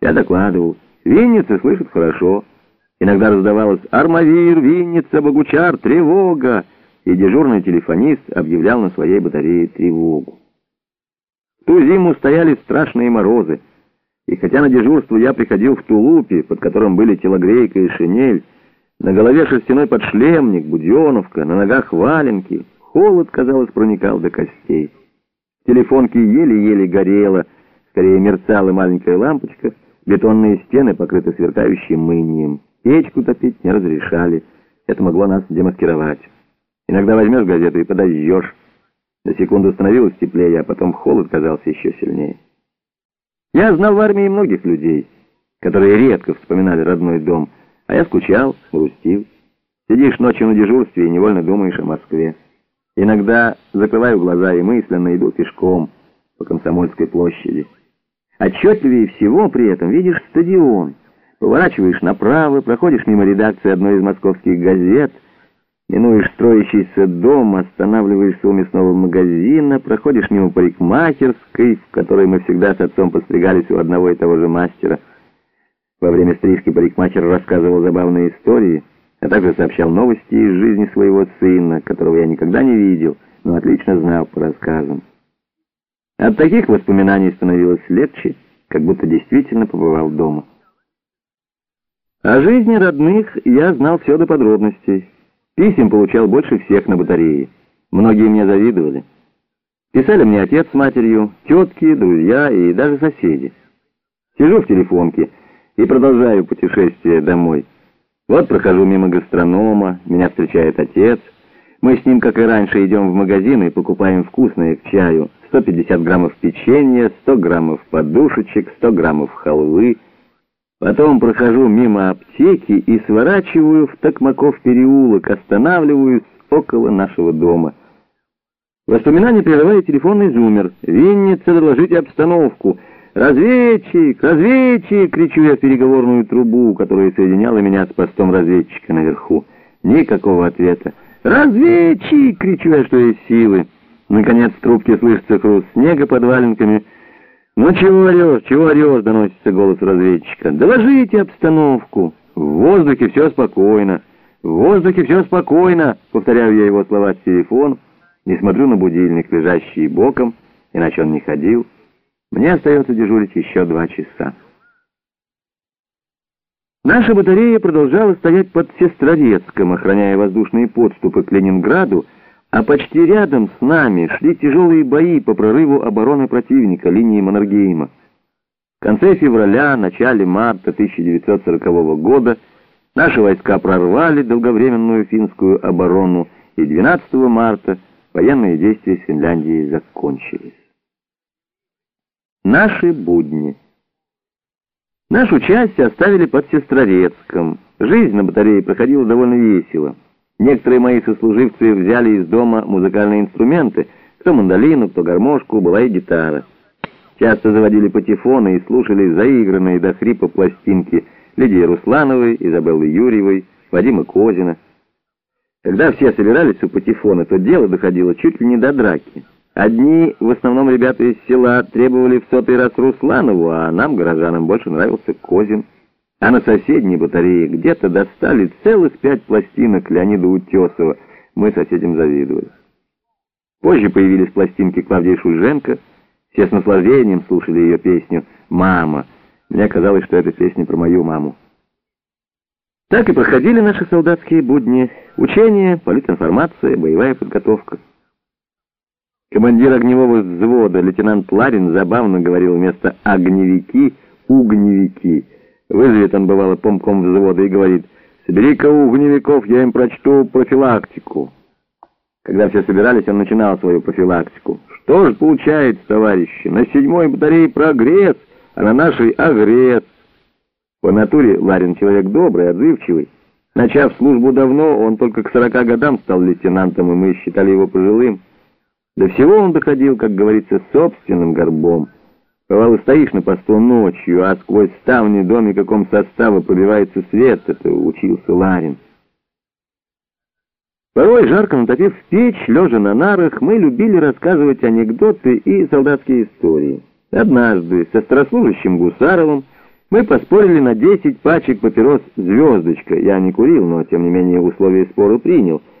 Я докладывал. Винница слышит хорошо. Иногда раздавалось «Армавир, Винница, Богучар, тревога!» И дежурный телефонист объявлял на своей батарее тревогу. В ту зиму стояли страшные морозы. И хотя на дежурство я приходил в тулупе, под которым были телогрейка и шинель, на голове шерстяной подшлемник, буденовка, на ногах валенки, холод, казалось, проникал до костей. В телефонке еле-еле горела, скорее мерцала маленькая лампочка, бетонные стены покрыты сверкающим мынием. Печку топить не разрешали, это могло нас демаскировать. Иногда возьмешь газету и подожжешь. На секунду становилось теплее, а потом холод казался еще сильнее. Я знал в армии многих людей, которые редко вспоминали родной дом, а я скучал, грустил. Сидишь ночью на дежурстве и невольно думаешь о Москве. Иногда закрываю глаза и мысленно иду пешком по Комсомольской площади. Отчетливее всего при этом видишь стадион. Поворачиваешь направо, проходишь мимо редакции одной из московских газет, минуешь строящийся дом, останавливаешься у мясного магазина, проходишь мимо парикмахерской, в которой мы всегда с отцом постригались у одного и того же мастера. Во время стрижки парикмахер рассказывал забавные истории, а также сообщал новости из жизни своего сына, которого я никогда не видел, но отлично знал по рассказам. От таких воспоминаний становилось легче, как будто действительно побывал дома. О жизни родных я знал все до подробностей. Писем получал больше всех на батарее. Многие мне завидовали. Писали мне отец с матерью, тетки, друзья и даже соседи. Сижу в телефонке и продолжаю путешествие домой. Вот прохожу мимо гастронома, меня встречает отец. Мы с ним, как и раньше, идем в магазин и покупаем вкусное к чаю. 150 граммов печенья, 100 граммов подушечек, 100 граммов халвы. Потом прохожу мимо аптеки и сворачиваю в Токмаков переулок, останавливаюсь около нашего дома. Воспоминания прерывает телефонный зумер. «Винница, доложите обстановку!» «Разведчик! Разведчик!» — кричу я в переговорную трубу, которая соединяла меня с постом разведчика наверху. Никакого ответа. «Разведчик!» — кричу я, что есть силы. Наконец в трубке слышится хруст снега под валенками. «Ну чего орешь, чего орешь?» — доносится голос разведчика. «Доложите обстановку!» «В воздухе все спокойно! В воздухе все спокойно!» — повторяю я его слова с телефон не смотрю на будильник, лежащий боком, иначе он не ходил. Мне остается дежурить еще два часа. Наша батарея продолжала стоять под Сестрорецком, охраняя воздушные подступы к Ленинграду, а почти рядом с нами шли тяжелые бои по прорыву обороны противника линии Маннергейма. В конце февраля, начале марта 1940 года наши войска прорвали долговременную финскую оборону, и 12 марта военные действия с Финляндией закончились. Наши будни. Нашу часть оставили под Сестрорецком. Жизнь на батарее проходила довольно весело. Некоторые мои сослуживцы взяли из дома музыкальные инструменты, кто мандолину, кто гармошку, была и гитара. Часто заводили патефоны и слушали заигранные до хрипа пластинки Лидии Руслановой, Изабеллы Юрьевой, Вадима Козина. Когда все собирались у патефона, то дело доходило чуть ли не до драки. Одни, в основном ребята из села, требовали в сотый раз Русланову, а нам, горожанам, больше нравился Козин. А на соседней батарее где-то достали целых пять пластинок Леонида Утесова. Мы соседям завидовали. Позже появились пластинки Клавдии Шульженко. Все с наслаждением слушали ее песню «Мама». Мне казалось, что эта песня про мою маму. Так и проходили наши солдатские будни. Учения, политинформация, боевая подготовка. Командир огневого взвода, лейтенант Ларин, забавно говорил вместо «огневики» «угневики». Вызовет он, бывало, помком взвода и говорит «Собери-ка угневиков, я им прочту профилактику». Когда все собирались, он начинал свою профилактику. «Что же получается, товарищи? На седьмой батарее прогресс, а на нашей агресс». По натуре Ларин человек добрый, отзывчивый. Начав службу давно, он только к сорока годам стал лейтенантом, и мы считали его пожилым. До всего он доходил, как говорится, собственным горбом. Бывало, стоишь на посту ночью, а сквозь ставни домика ком состава пробивается свет. Это учился Ларин. Порой, жарко натопив печь, лежа на нарах, мы любили рассказывать анекдоты и солдатские истории. Однажды со страслужащим Гусаровым Мы поспорили на 10 пачек папирос «Звездочка». Я не курил, но, тем не менее, условия спора принял.